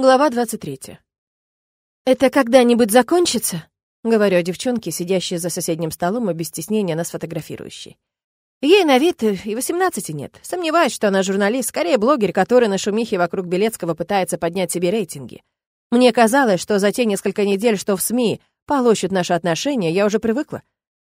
Глава 23. «Это когда-нибудь закончится?» — говорю о девчонке, сидящей за соседним столом и без стеснения нас фотографирующей. Ей на вид и 18 нет. Сомневаюсь, что она журналист, скорее блогер, который на шумихе вокруг Белецкого пытается поднять себе рейтинги. Мне казалось, что за те несколько недель, что в СМИ полощут наши отношения, я уже привыкла.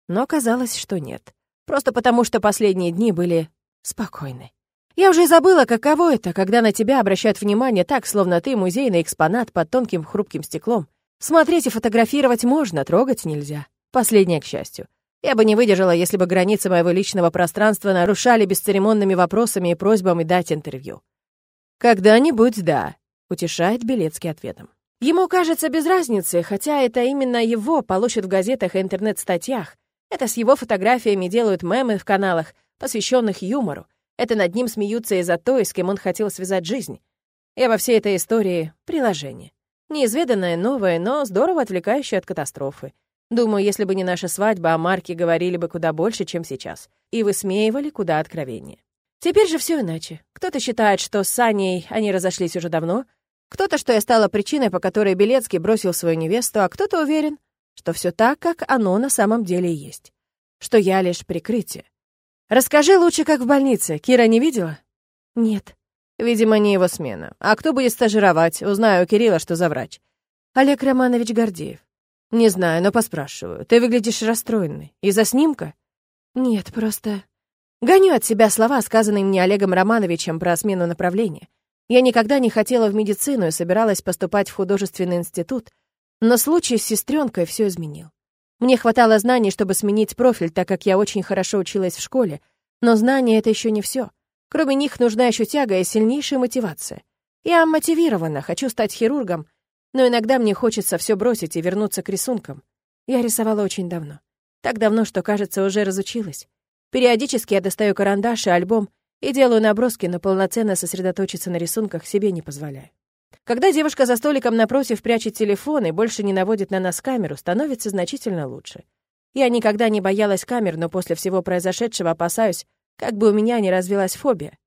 Но оказалось, что нет. Просто потому, что последние дни были спокойны. Я уже забыла, каково это, когда на тебя обращают внимание так, словно ты музейный экспонат под тонким хрупким стеклом. Смотреть и фотографировать можно, трогать нельзя. Последнее, к счастью. Я бы не выдержала, если бы границы моего личного пространства нарушали бесцеремонными вопросами и просьбами дать интервью. «Когда-нибудь да», — утешает Белецкий ответом. Ему кажется без разницы, хотя это именно его получат в газетах и интернет-статьях. Это с его фотографиями делают мемы в каналах, посвященных юмору. Это над ним смеются из-за той, с кем он хотел связать жизнь. Я во всей этой истории — приложение. Неизведанное, новое, но здорово отвлекающее от катастрофы. Думаю, если бы не наша свадьба, о Марке говорили бы куда больше, чем сейчас. И высмеивали куда откровеннее. Теперь же все иначе. Кто-то считает, что с Саней они разошлись уже давно, кто-то, что я стала причиной, по которой Белецкий бросил свою невесту, а кто-то уверен, что все так, как оно на самом деле есть. Что я лишь прикрытие. Расскажи лучше, как в больнице. Кира не видела? Нет. Видимо, не его смена. А кто будет стажировать? Узнаю у Кирилла, что за врач. Олег Романович Гордеев. Не знаю, но поспрашиваю. Ты выглядишь расстроенной. Из-за снимка? Нет, просто... Гоню от себя слова, сказанные мне Олегом Романовичем про смену направления. Я никогда не хотела в медицину и собиралась поступать в художественный институт, но случай с сестренкой все изменил. Мне хватало знаний, чтобы сменить профиль, так как я очень хорошо училась в школе. Но знания — это еще не все. Кроме них нужна еще тяга и сильнейшая мотивация. Я мотивирована, хочу стать хирургом, но иногда мне хочется все бросить и вернуться к рисункам. Я рисовала очень давно. Так давно, что, кажется, уже разучилась. Периодически я достаю карандаш и альбом и делаю наброски, но полноценно сосредоточиться на рисунках себе не позволяю. Когда девушка за столиком напротив прячет телефон и больше не наводит на нас камеру, становится значительно лучше. Я никогда не боялась камер, но после всего произошедшего опасаюсь, как бы у меня не развилась фобия.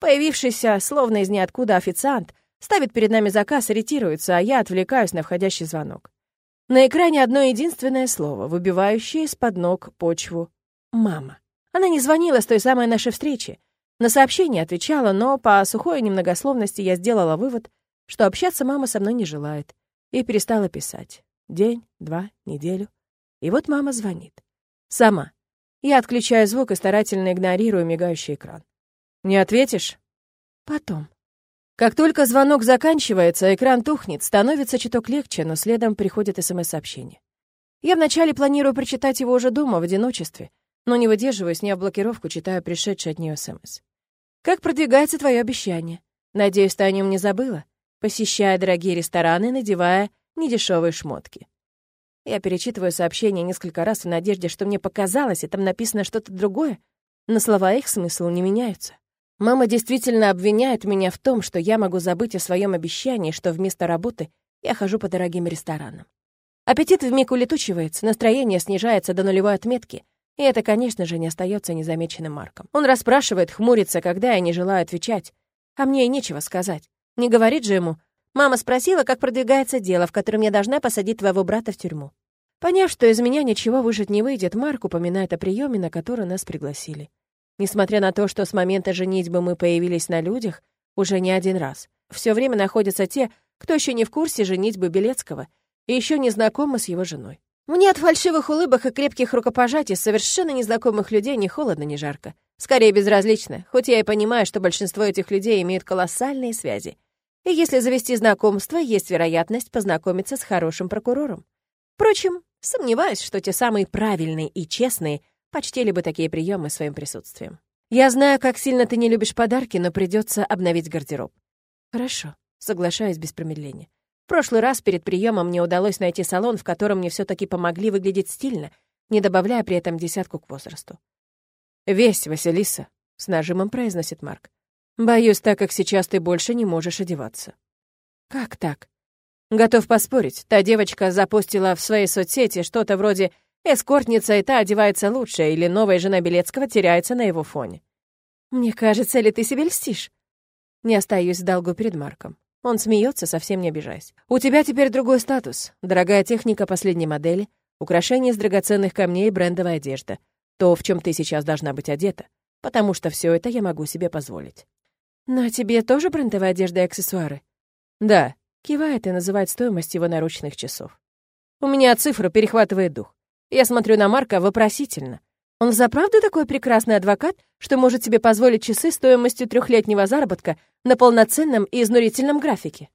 Появившийся, словно из ниоткуда, официант ставит перед нами заказ, ретируется, а я отвлекаюсь на входящий звонок. На экране одно единственное слово, выбивающее из-под ног почву «мама». Она не звонила с той самой нашей встречи. На сообщение отвечала, но по сухой немногословности я сделала вывод, что общаться мама со мной не желает, и перестала писать. День, два, неделю. И вот мама звонит. Сама. Я отключаю звук и старательно игнорирую мигающий экран. «Не ответишь?» «Потом». Как только звонок заканчивается, экран тухнет, становится чуток легче, но следом приходит СМС-сообщение. Я вначале планирую прочитать его уже дома, в одиночестве, но не выдерживаю, сняв блокировку, читаю пришедший от нее СМС. «Как продвигается твое обещание? Надеюсь, ты о нем не забыла? Посещая дорогие рестораны, надевая недешевые шмотки. Я перечитываю сообщение несколько раз в надежде, что мне показалось, и там написано что-то другое, но слова их смысл не меняются. Мама действительно обвиняет меня в том, что я могу забыть о своем обещании, что вместо работы я хожу по дорогим ресторанам. Аппетит вмиг улетучивается, настроение снижается до нулевой отметки, и это, конечно же, не остается незамеченным Марком. Он расспрашивает, хмурится, когда я не желаю отвечать, а мне и нечего сказать. Не говорит же ему. Мама спросила, как продвигается дело, в котором я должна посадить твоего брата в тюрьму. Поняв, что из меня ничего выжить не выйдет, Марк упоминает о приеме, на который нас пригласили. Несмотря на то, что с момента женитьбы мы появились на людях уже не один раз, все время находятся те, кто еще не в курсе женитьбы Белецкого и еще не знакомы с его женой. Мне от фальшивых улыбок и крепких рукопожатий совершенно незнакомых людей ни холодно, ни жарко. Скорее безразлично, хоть я и понимаю, что большинство этих людей имеют колоссальные связи. И если завести знакомство, есть вероятность познакомиться с хорошим прокурором. Впрочем, сомневаюсь, что те самые правильные и честные почтили бы такие приемы своим присутствием. Я знаю, как сильно ты не любишь подарки, но придется обновить гардероб. Хорошо, соглашаюсь без промедления. В прошлый раз перед приемом мне удалось найти салон, в котором мне все таки помогли выглядеть стильно, не добавляя при этом десятку к возрасту. «Весь, Василиса», — с нажимом произносит Марк. Боюсь, так как сейчас ты больше не можешь одеваться. Как так? Готов поспорить. Та девочка запустила в своей соцсети что-то вроде «эскортница, и та одевается лучше» или «новая жена Белецкого теряется на его фоне». Мне кажется, ли ты себе льстишь? Не остаюсь в долгу перед Марком. Он смеется, совсем не обижаясь. «У тебя теперь другой статус. Дорогая техника последней модели, украшения из драгоценных камней и брендовая одежда. То, в чем ты сейчас должна быть одета. Потому что все это я могу себе позволить». «Но тебе тоже брендовая одежда и аксессуары?» «Да», — кивает и называет стоимость его наручных часов. «У меня цифра перехватывает дух. Я смотрю на Марка вопросительно. Он заправду такой прекрасный адвокат, что может себе позволить часы стоимостью трехлетнего заработка на полноценном и изнурительном графике?